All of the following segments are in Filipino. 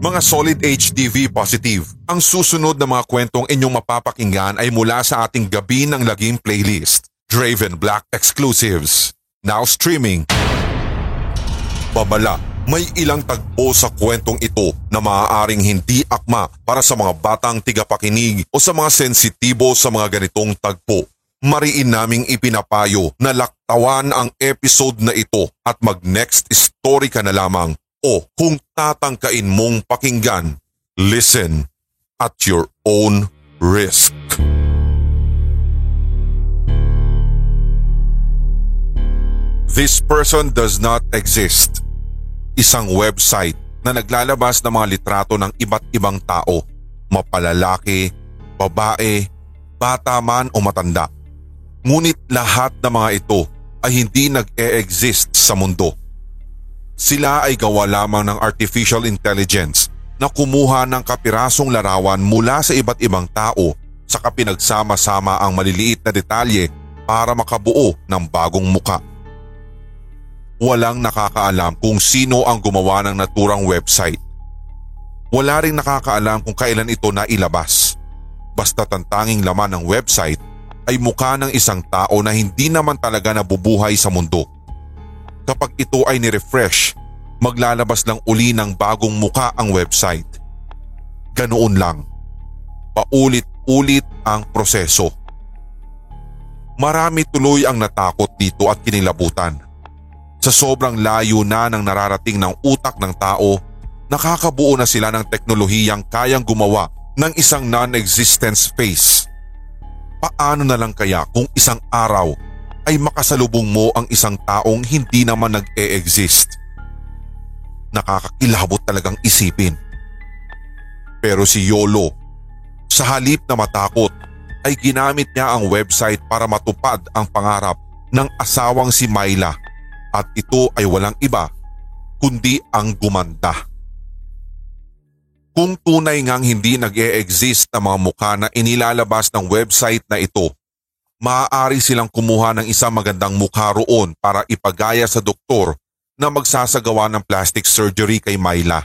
Mga solid HDV positive, ang susunod na mga kwentong inyong mapapakinggan ay mula sa ating gabi ng laging playlist, Draven Black Exclusives. Now streaming. Babala may ilang tagpo sa kwentong ito na maaaring hindi akma para sa mga batang tigapakinig o sa mga sensitibo sa mga ganitong tagpo. Mariin naming ipinapayo na laktawan ang episode na ito at mag next story ka na lamang o kung tatangkain mong pakinggan, listen at your own risk. This person does not exist. Isang website na naglalabas ng mga litrato ng iba't ibang tao, mapalalaki, babae, bata man o matanda. Ngunit lahat ng mga ito ay hindi nag-e-exist sa mundo. Sila ay gawa lamang ng artificial intelligence na kumuha ng kapirasong larawan mula sa iba't ibang tao sa kapinagsama-sama ang maliliit na detalye para makabuo ng bagong muka. Walang nakakaalam kung sino ang gumawa ng naturang website. Wala ring nakakaalam kung kailan ito nailabas. Basta tantanging laman ng website ay mukha ng isang tao na hindi naman talaga nabubuhay sa mundo. Kapag ito ay ni-refresh, maglalabas lang uli ng bagong muka ang website. Ganoon lang. Paulit-ulit ang proseso. Marami tuloy ang natakot dito at kinilabutan. Sa sobrang layo na ng nararating ng utak ng tao, nakakabuo na sila ng teknolohiyang kayang gumawa ng isang non-existent space. Paano na lang kaya kung isang araw ay makasalubong mo ang isang taong hindi naman nag-e-exist? Nakakakilabot talagang isipin. Pero si Yolo, sa halip na matakot, ay ginamit niya ang website para matupad ang pangarap ng asawang si Myla at ito ay walang iba kundi ang gumanda. Kung tunay ngang hindi nag-e-exist ang mga mukha na inilalabas ng website na ito, maaari silang kumuha ng isang magandang mukha roon para ipagaya sa doktor na magsasagawa ng plastic surgery kay Myla.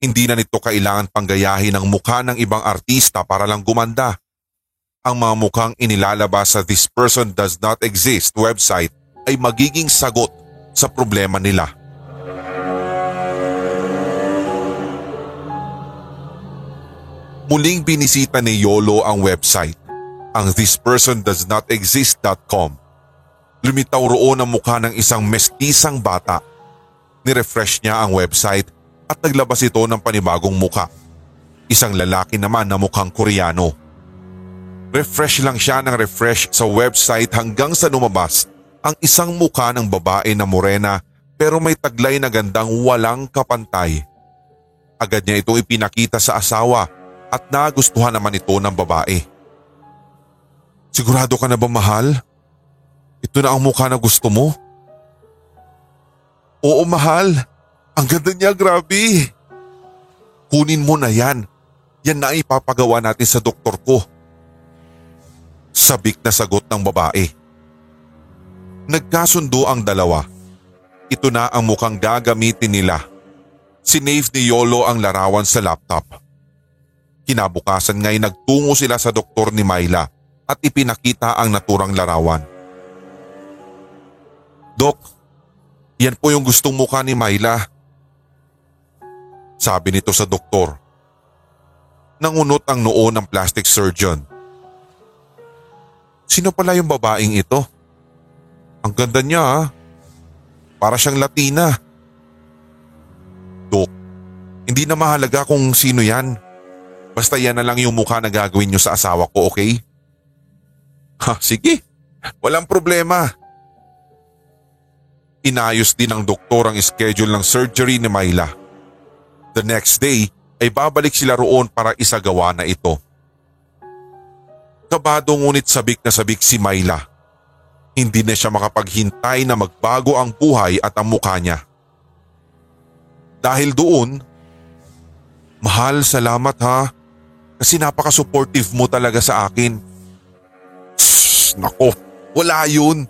Hindi na nito kailangan panggayahin ang mukha ng ibang artista para lang gumanda. Ang mga mukhang inilalabas sa This Person Does Not Exist website ay magiging sagot sa problema nila. Muling binisita ni Yolo ang website, ang thispersondoesnotexist.com. Lumitaw roon ang mukha ng isang mestisang bata. Nirefresh niya ang website at naglabas ito ng panibagong muka. Isang lalaki naman na mukhang koreano. Refresh lang siya ng refresh sa website hanggang sa lumabas ang isang mukha ng babae na morena pero may taglay na gandang walang kapantay. Agad niya ito ipinakita sa asawa at nagustuhan naman ito ng babae. Sigurado ka na ba mahal? Ito na ang mukha na gusto mo? Oo mahal, ang ganda niya grabe. Kunin mo na yan. Yan na ipapagawa natin sa doktor ko. Sabik na sagot ng babae. Nagkasundo ang dalawa. Ito na ang mukhang gagamitin nila. Sinave ni Yolo ang larawan sa laptop. Kinabukasan nga'y nagtungo sila sa doktor ni Myla at ipinakita ang naturang larawan. Dok, yan po yung gustong mukha ni Myla. Sabi nito sa doktor. Nangunot ang noo ng plastic surgeon. Sino pala yung babaeng ito? Ang ganda niya ha. Para siyang Latina. Dok, hindi na mahalaga kung sino yan. Basta yan na lang yung mukha na gagawin niyo sa asawa ko, okay? Ha, sige. Walang problema. Inayos din ng doktor ang schedule ng surgery ni Myla. The next day ay babalik sila roon para isagawa na ito. Kabado ngunit sabik na sabik si Myla. Hindi na siya makapaghintay na magbago ang buhay at ang mukha niya. Dahil doon, Mahal, salamat ha. Kasi napaka-supportive mo talaga sa akin. Shhh, nako, wala yun.